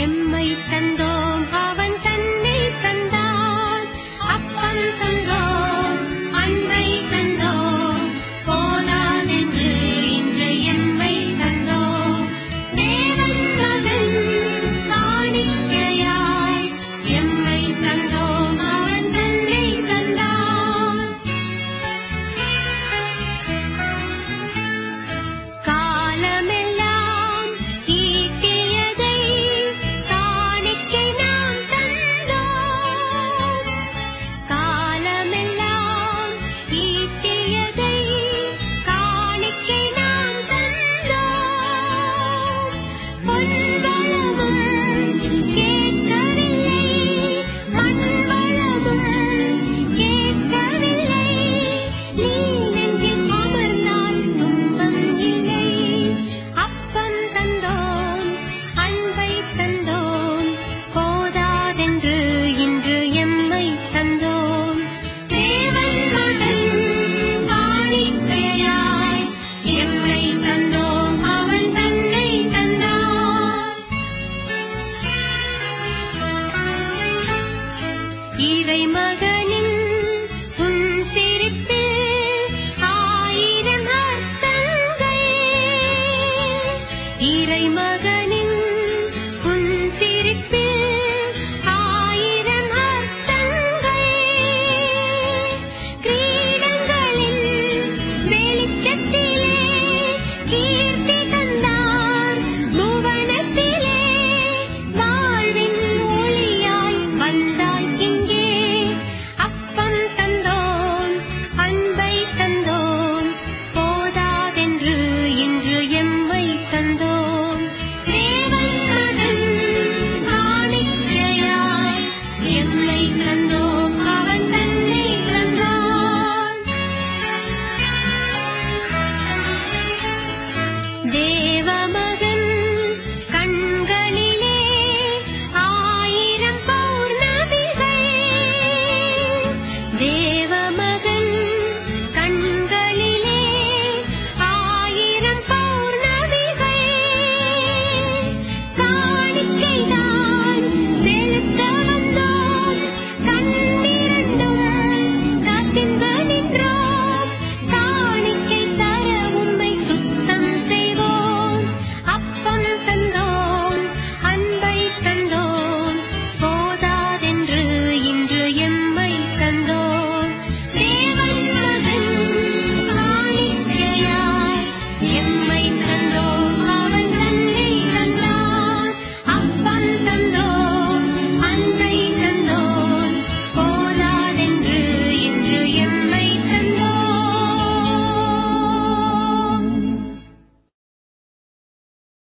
எம்மை தந்தோம் தேவன் அவன் இறை மகன்